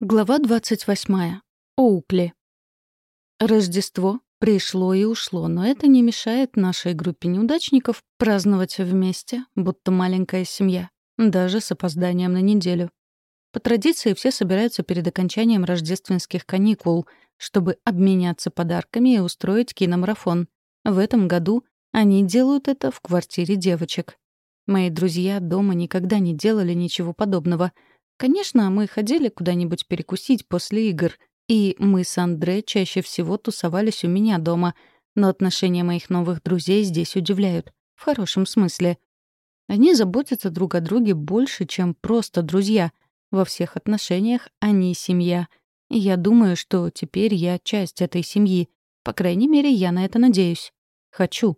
Глава 28. Оукли. Рождество пришло и ушло, но это не мешает нашей группе неудачников праздновать вместе, будто маленькая семья, даже с опозданием на неделю. По традиции все собираются перед окончанием рождественских каникул, чтобы обменяться подарками и устроить киномарафон. В этом году они делают это в квартире девочек. Мои друзья дома никогда не делали ничего подобного — Конечно, мы ходили куда-нибудь перекусить после игр, и мы с Андре чаще всего тусовались у меня дома, но отношения моих новых друзей здесь удивляют. В хорошем смысле. Они заботятся друг о друге больше, чем просто друзья. Во всех отношениях они семья. И я думаю, что теперь я часть этой семьи. По крайней мере, я на это надеюсь. Хочу.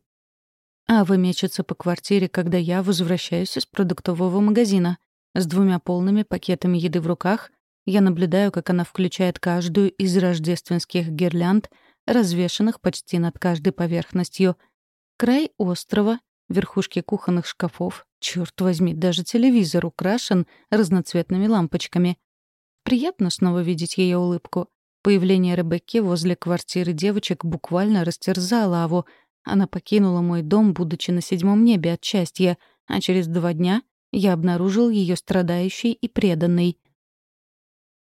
Ава мечется по квартире, когда я возвращаюсь из продуктового магазина. С двумя полными пакетами еды в руках я наблюдаю, как она включает каждую из рождественских гирлянд, развешанных почти над каждой поверхностью. Край острова, верхушки кухонных шкафов, черт возьми, даже телевизор украшен разноцветными лампочками. Приятно снова видеть ее улыбку. Появление Ребекки возле квартиры девочек буквально растерзало Аву. Она покинула мой дом, будучи на седьмом небе от счастья, а через два дня я обнаружил ее страдающей и преданной.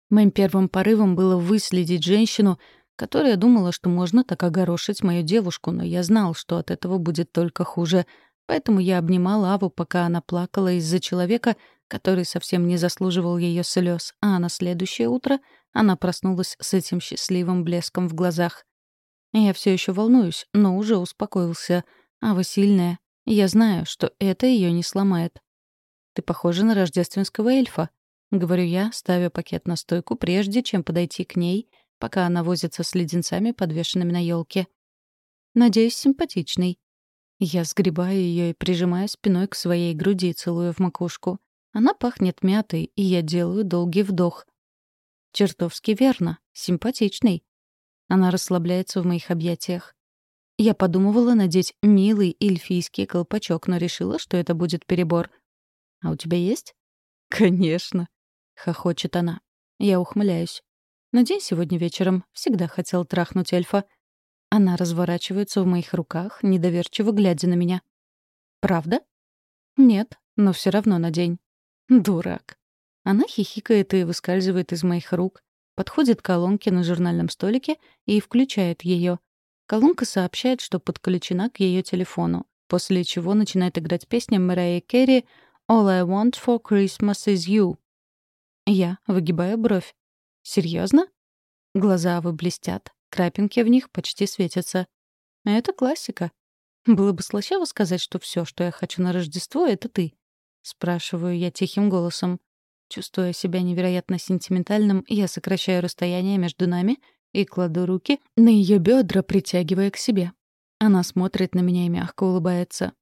Моим первым порывом было выследить женщину, которая думала, что можно так огорошить мою девушку, но я знал, что от этого будет только хуже. Поэтому я обнимал Аву, пока она плакала из-за человека, который совсем не заслуживал ее слез, а на следующее утро она проснулась с этим счастливым блеском в глазах. Я все еще волнуюсь, но уже успокоился. Ава сильная. Я знаю, что это ее не сломает. Ты похожа на рождественского эльфа», — говорю я, ставя пакет на стойку, прежде чем подойти к ней, пока она возится с леденцами, подвешенными на елке. «Надеюсь, симпатичный». Я сгребаю ее и прижимаю спиной к своей груди, целую в макушку. Она пахнет мятой, и я делаю долгий вдох. Чертовски верно. Симпатичный. Она расслабляется в моих объятиях. Я подумывала надеть милый эльфийский колпачок, но решила, что это будет перебор — «А у тебя есть?» «Конечно», — хохочет она. Я ухмыляюсь. «Надень сегодня вечером. Всегда хотел трахнуть эльфа». Она разворачивается в моих руках, недоверчиво глядя на меня. «Правда?» «Нет, но все равно надень». «Дурак». Она хихикает и выскальзывает из моих рук, подходит к колонке на журнальном столике и включает ее. Колонка сообщает, что подключена к ее телефону, после чего начинает играть песня Мэрайи Керри All I want for Christmas is you. Я выгибаю бровь. Серьезно? Глаза вы блестят, крапинки в них почти светятся. Это классика. Было бы слащаво сказать, что все, что я хочу на Рождество, — это ты. Спрашиваю я тихим голосом. Чувствуя себя невероятно сентиментальным, я сокращаю расстояние между нами и кладу руки на ее бедра, притягивая к себе. Она смотрит на меня и мягко улыбается.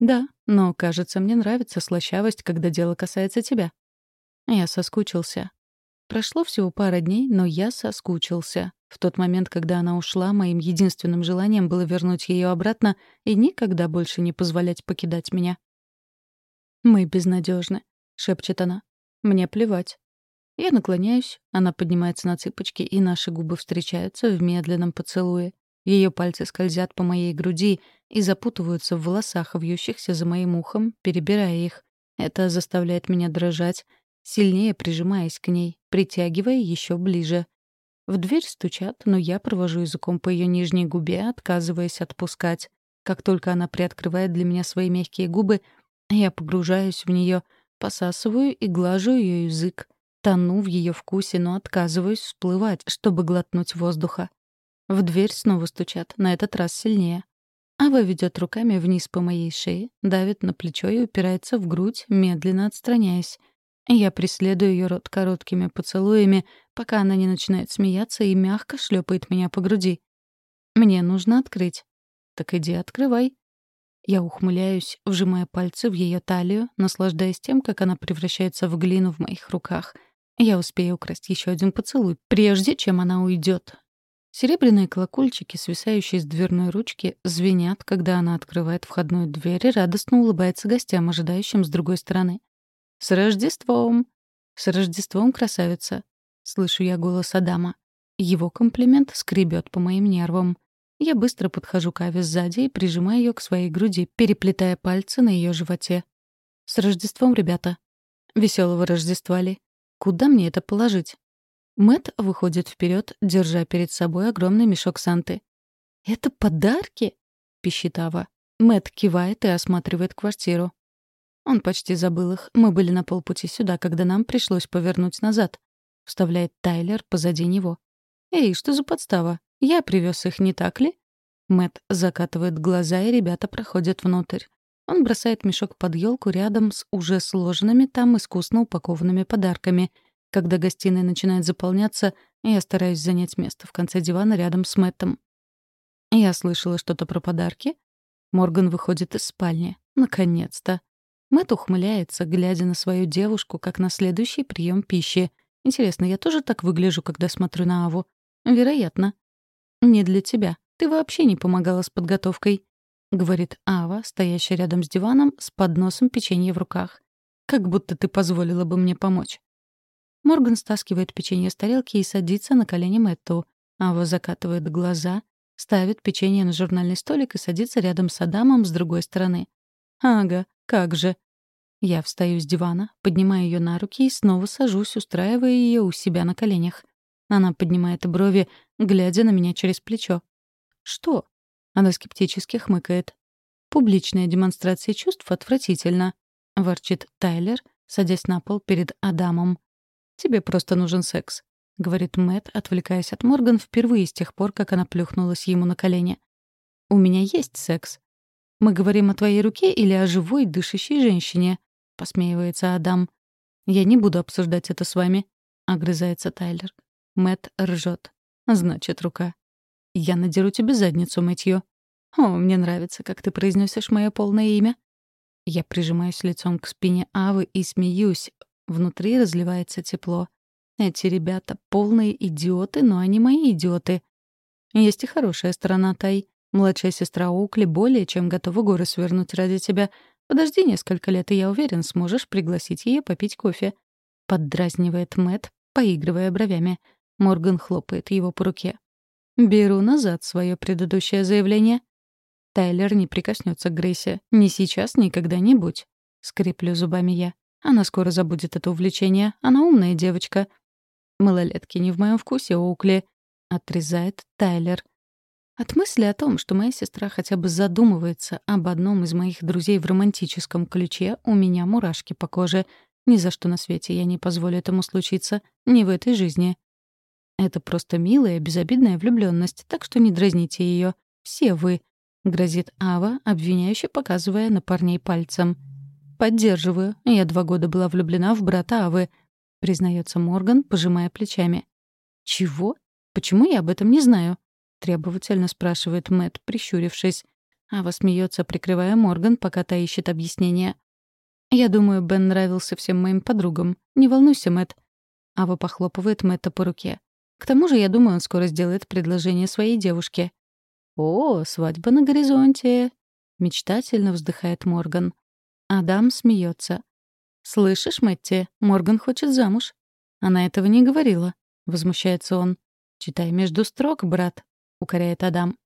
«Да, но, кажется, мне нравится слащавость, когда дело касается тебя». Я соскучился. Прошло всего пара дней, но я соскучился. В тот момент, когда она ушла, моим единственным желанием было вернуть ее обратно и никогда больше не позволять покидать меня. «Мы безнадежны, шепчет она. «Мне плевать». Я наклоняюсь, она поднимается на цыпочки, и наши губы встречаются в медленном поцелуе. Ее пальцы скользят по моей груди и запутываются в волосах, вьющихся за моим ухом, перебирая их. Это заставляет меня дрожать, сильнее прижимаясь к ней, притягивая еще ближе. В дверь стучат, но я провожу языком по ее нижней губе, отказываясь отпускать. Как только она приоткрывает для меня свои мягкие губы, я погружаюсь в нее, посасываю и глажу ее язык, тону в ее вкусе, но отказываюсь всплывать, чтобы глотнуть воздуха. В дверь снова стучат, на этот раз сильнее. Ава ведет руками вниз по моей шее, давит на плечо и упирается в грудь, медленно отстраняясь. Я преследую ее рот короткими поцелуями, пока она не начинает смеяться и мягко шлепает меня по груди. Мне нужно открыть. Так иди открывай. Я ухмыляюсь, вжимая пальцы в ее талию, наслаждаясь тем, как она превращается в глину в моих руках. Я успею украсть еще один поцелуй, прежде чем она уйдет. Серебряные колокольчики, свисающие с дверной ручки, звенят, когда она открывает входную дверь и радостно улыбается гостям, ожидающим с другой стороны. «С Рождеством!» «С Рождеством, красавица!» слышу я голос Адама. Его комплимент скребет по моим нервам. Я быстро подхожу к Аве сзади и прижимаю ее к своей груди, переплетая пальцы на ее животе. «С Рождеством, ребята!» «Веселого Рождества ли? Куда мне это положить?» Мэт выходит вперед, держа перед собой огромный мешок Санты. «Это подарки?» — пищит Ава. Мэт кивает и осматривает квартиру. Он почти забыл их. Мы были на полпути сюда, когда нам пришлось повернуть назад. Вставляет Тайлер позади него. «Эй, что за подстава? Я привез их, не так ли?» Мэт закатывает глаза, и ребята проходят внутрь. Он бросает мешок под елку рядом с уже сложенными там искусно упакованными подарками. Когда гостиная начинает заполняться, я стараюсь занять место в конце дивана рядом с Мэттом. Я слышала что-то про подарки. Морган выходит из спальни. Наконец-то. Мэтт ухмыляется, глядя на свою девушку, как на следующий прием пищи. Интересно, я тоже так выгляжу, когда смотрю на Аву? Вероятно. «Не для тебя. Ты вообще не помогала с подготовкой», — говорит Ава, стоящая рядом с диваном с подносом печенья в руках. «Как будто ты позволила бы мне помочь». Морган стаскивает печенье с тарелки и садится на колени Мэтту. Ава закатывает глаза, ставит печенье на журнальный столик и садится рядом с Адамом с другой стороны. «Ага, как же». Я встаю с дивана, поднимаю ее на руки и снова сажусь, устраивая ее у себя на коленях. Она поднимает брови, глядя на меня через плечо. «Что?» Она скептически хмыкает. «Публичная демонстрация чувств отвратительно», — ворчит Тайлер, садясь на пол перед Адамом. «Тебе просто нужен секс», — говорит Мэт, отвлекаясь от Морган впервые с тех пор, как она плюхнулась ему на колени. «У меня есть секс». «Мы говорим о твоей руке или о живой, дышащей женщине?» — посмеивается Адам. «Я не буду обсуждать это с вами», — огрызается Тайлер. Мэт ржет. «Значит, рука». «Я надеру тебе задницу, Мэтью». «О, мне нравится, как ты произносишь мое полное имя». Я прижимаюсь лицом к спине Авы и смеюсь. Внутри разливается тепло. Эти ребята — полные идиоты, но они мои идиоты. Есть и хорошая сторона, Тай. Младшая сестра Укли более чем готова горы свернуть ради тебя. Подожди несколько лет, и я уверен, сможешь пригласить ее попить кофе. Поддразнивает Мэт, поигрывая бровями. Морган хлопает его по руке. «Беру назад свое предыдущее заявление». Тайлер не прикоснется к Грейсе. Ни сейчас, ни когда-нибудь. Скриплю зубами я. Она скоро забудет это увлечение. Она умная девочка. Малолетки не в моем вкусе, Оукли. Отрезает Тайлер. От мысли о том, что моя сестра хотя бы задумывается об одном из моих друзей в романтическом ключе, у меня мурашки по коже. Ни за что на свете я не позволю этому случиться. Ни в этой жизни. Это просто милая, безобидная влюбленность, так что не дразните ее. Все вы», — грозит Ава, обвиняюще показывая на парней пальцем. «Поддерживаю. Я два года была влюблена в брата Авы», — признается Морган, пожимая плечами. «Чего? Почему я об этом не знаю?» — требовательно спрашивает Мэт, прищурившись. Ава смеется, прикрывая Морган, пока та ищет объяснение. «Я думаю, Бен нравился всем моим подругам. Не волнуйся, Мэт. Ава похлопывает Мэтта по руке. К тому же, я думаю, он скоро сделает предложение своей девушке. «О, свадьба на горизонте!» — мечтательно вздыхает Морган. Адам смеется. «Слышишь, Мэтти, Морган хочет замуж». Она этого не говорила. Возмущается он. «Читай между строк, брат», — укоряет Адам.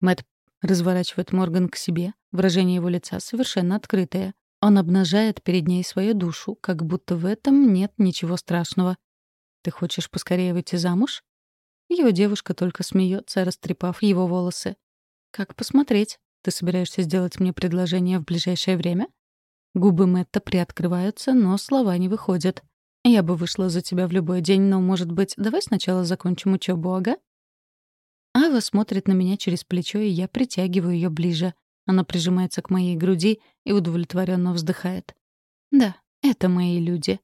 Мэтт разворачивает Морган к себе. Выражение его лица совершенно открытое. Он обнажает перед ней свою душу, как будто в этом нет ничего страшного. Ты хочешь поскорее выйти замуж? Его девушка только смеется, растрепав его волосы. Как посмотреть? Ты собираешься сделать мне предложение в ближайшее время? Губы Мэтта приоткрываются, но слова не выходят. Я бы вышла за тебя в любой день, но, может быть, давай сначала закончим учебу, ага? Ава смотрит на меня через плечо, и я притягиваю ее ближе. Она прижимается к моей груди и удовлетворенно вздыхает. Да, это мои люди.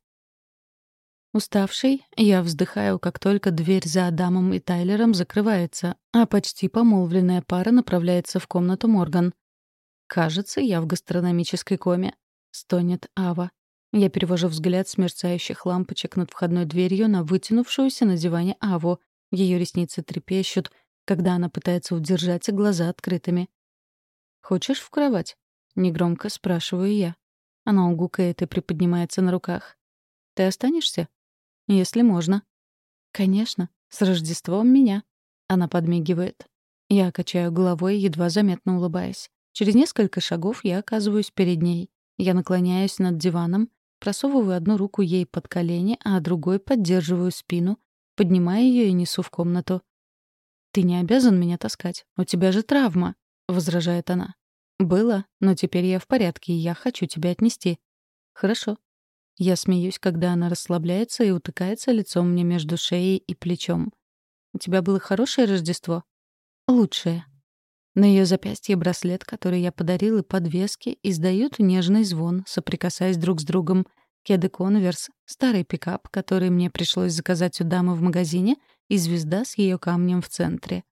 Уставший, я вздыхаю, как только дверь за Адамом и Тайлером закрывается, а почти помолвленная пара направляется в комнату Морган. «Кажется, я в гастрономической коме», — стонет Ава. Я перевожу взгляд с мерцающих лампочек над входной дверью на вытянувшуюся на диване Аву. Ее ресницы трепещут, когда она пытается удержать глаза открытыми. «Хочешь в кровать?» — негромко спрашиваю я. Она угукает и приподнимается на руках. «Ты останешься?» «Если можно». «Конечно, с Рождеством меня». Она подмигивает. Я качаю головой, едва заметно улыбаясь. Через несколько шагов я оказываюсь перед ней. Я наклоняюсь над диваном, просовываю одну руку ей под колени, а другой поддерживаю спину, поднимаю ее и несу в комнату. «Ты не обязан меня таскать. У тебя же травма», — возражает она. «Было, но теперь я в порядке, и я хочу тебя отнести». «Хорошо». Я смеюсь, когда она расслабляется и утыкается лицом мне между шеей и плечом. «У тебя было хорошее Рождество?» «Лучшее». На ее запястье браслет, который я подарил, и подвески издают нежный звон, соприкасаясь друг с другом. Кеды Конверс, старый пикап, который мне пришлось заказать у дамы в магазине, и звезда с ее камнем в центре.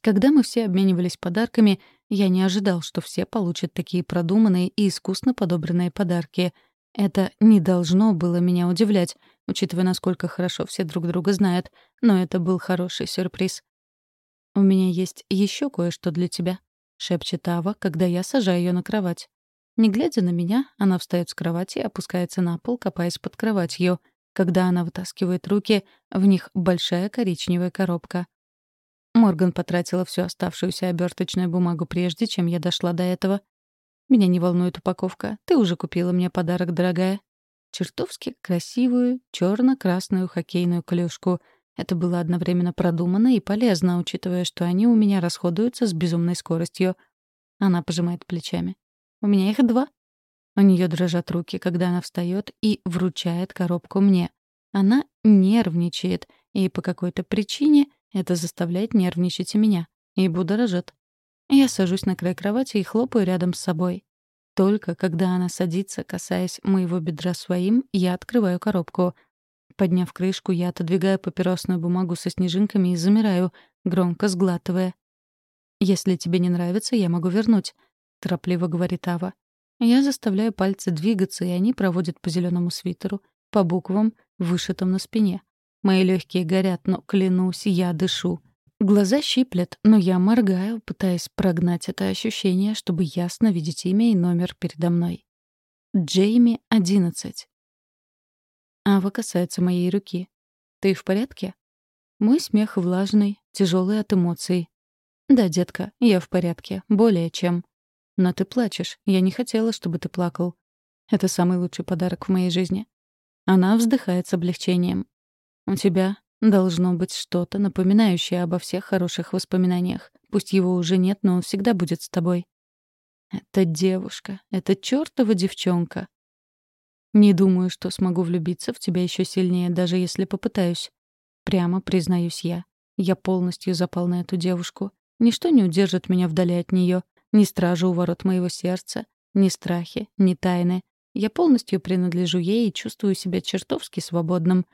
Когда мы все обменивались подарками, я не ожидал, что все получат такие продуманные и искусно подобранные подарки. Это не должно было меня удивлять, учитывая, насколько хорошо все друг друга знают, но это был хороший сюрприз. «У меня есть еще кое-что для тебя», — шепчет Ава, когда я сажаю ее на кровать. Не глядя на меня, она встает с кровати и опускается на пол, копаясь под кроватью. Когда она вытаскивает руки, в них большая коричневая коробка. Морган потратила всю оставшуюся оберточную бумагу прежде, чем я дошла до этого. Меня не волнует упаковка. Ты уже купила мне подарок, дорогая. Чертовски красивую черно-красную хоккейную клюшку. Это было одновременно продумано и полезно, учитывая, что они у меня расходуются с безумной скоростью. Она пожимает плечами. У меня их два. У нее дрожат руки, когда она встает и вручает коробку мне. Она нервничает, и по какой-то причине это заставляет нервничать и меня. И будоражит. Я сажусь на край кровати и хлопаю рядом с собой. Только когда она садится, касаясь моего бедра своим, я открываю коробку. Подняв крышку, я отодвигаю папиросную бумагу со снежинками и замираю, громко сглатывая. «Если тебе не нравится, я могу вернуть», — торопливо говорит Ава. Я заставляю пальцы двигаться, и они проводят по зеленому свитеру, по буквам, вышитым на спине. Мои легкие горят, но, клянусь, я дышу. Глаза щиплет, но я моргаю, пытаясь прогнать это ощущение, чтобы ясно видеть имя и номер передо мной. Джейми, 11. Ава касается моей руки. «Ты в порядке?» Мой смех влажный, тяжелый от эмоций. «Да, детка, я в порядке, более чем. Но ты плачешь, я не хотела, чтобы ты плакал. Это самый лучший подарок в моей жизни». Она вздыхает с облегчением. У тебя должно быть что-то, напоминающее обо всех хороших воспоминаниях. Пусть его уже нет, но он всегда будет с тобой. Это девушка, это чёртова девчонка. Не думаю, что смогу влюбиться в тебя еще сильнее, даже если попытаюсь. Прямо признаюсь я. Я полностью запал на эту девушку. Ничто не удержит меня вдали от нее. Ни стража у ворот моего сердца, ни страхи, ни тайны. Я полностью принадлежу ей и чувствую себя чертовски свободным.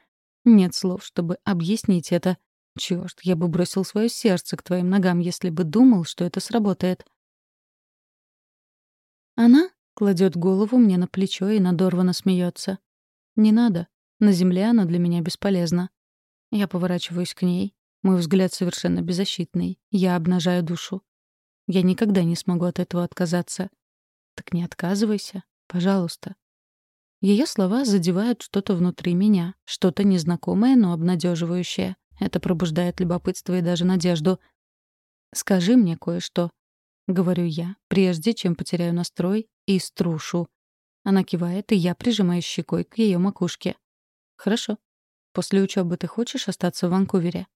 Нет слов, чтобы объяснить это. Чёрт, я бы бросил свое сердце к твоим ногам, если бы думал, что это сработает. Она кладет голову мне на плечо и надорвано смеется. Не надо. На земле она для меня бесполезна. Я поворачиваюсь к ней. Мой взгляд совершенно беззащитный. Я обнажаю душу. Я никогда не смогу от этого отказаться. Так не отказывайся, пожалуйста. Ее слова задевают что-то внутри меня, что-то незнакомое, но обнадеживающее. Это пробуждает любопытство и даже надежду. «Скажи мне кое-что», — говорю я, прежде чем потеряю настрой и струшу. Она кивает, и я прижимаю щекой к ее макушке. «Хорошо. После учебы ты хочешь остаться в Ванкувере?»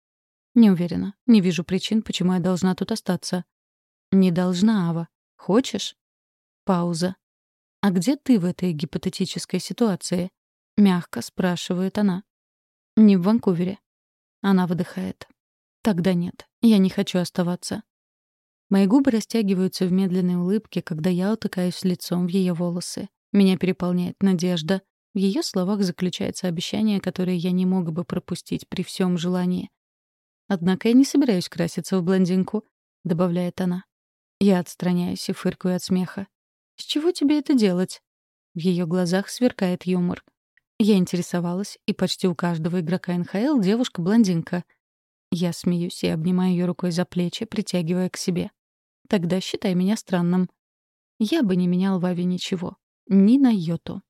«Не уверена. Не вижу причин, почему я должна тут остаться». «Не должна, Ава. Хочешь?» Пауза. «А где ты в этой гипотетической ситуации?» — мягко спрашивает она. «Не в Ванкувере». Она выдыхает. «Тогда нет, я не хочу оставаться». Мои губы растягиваются в медленной улыбке, когда я утыкаюсь лицом в ее волосы. Меня переполняет надежда. В ее словах заключается обещание, которое я не мог бы пропустить при всем желании. «Однако я не собираюсь краситься в блондинку», — добавляет она. Я отстраняюсь и фыркаю от смеха. «С чего тебе это делать?» В ее глазах сверкает юмор. Я интересовалась, и почти у каждого игрока НХЛ девушка-блондинка. Я смеюсь и обнимаю ее рукой за плечи, притягивая к себе. Тогда считай меня странным. Я бы не менял Ваве ничего. Ни на йоту.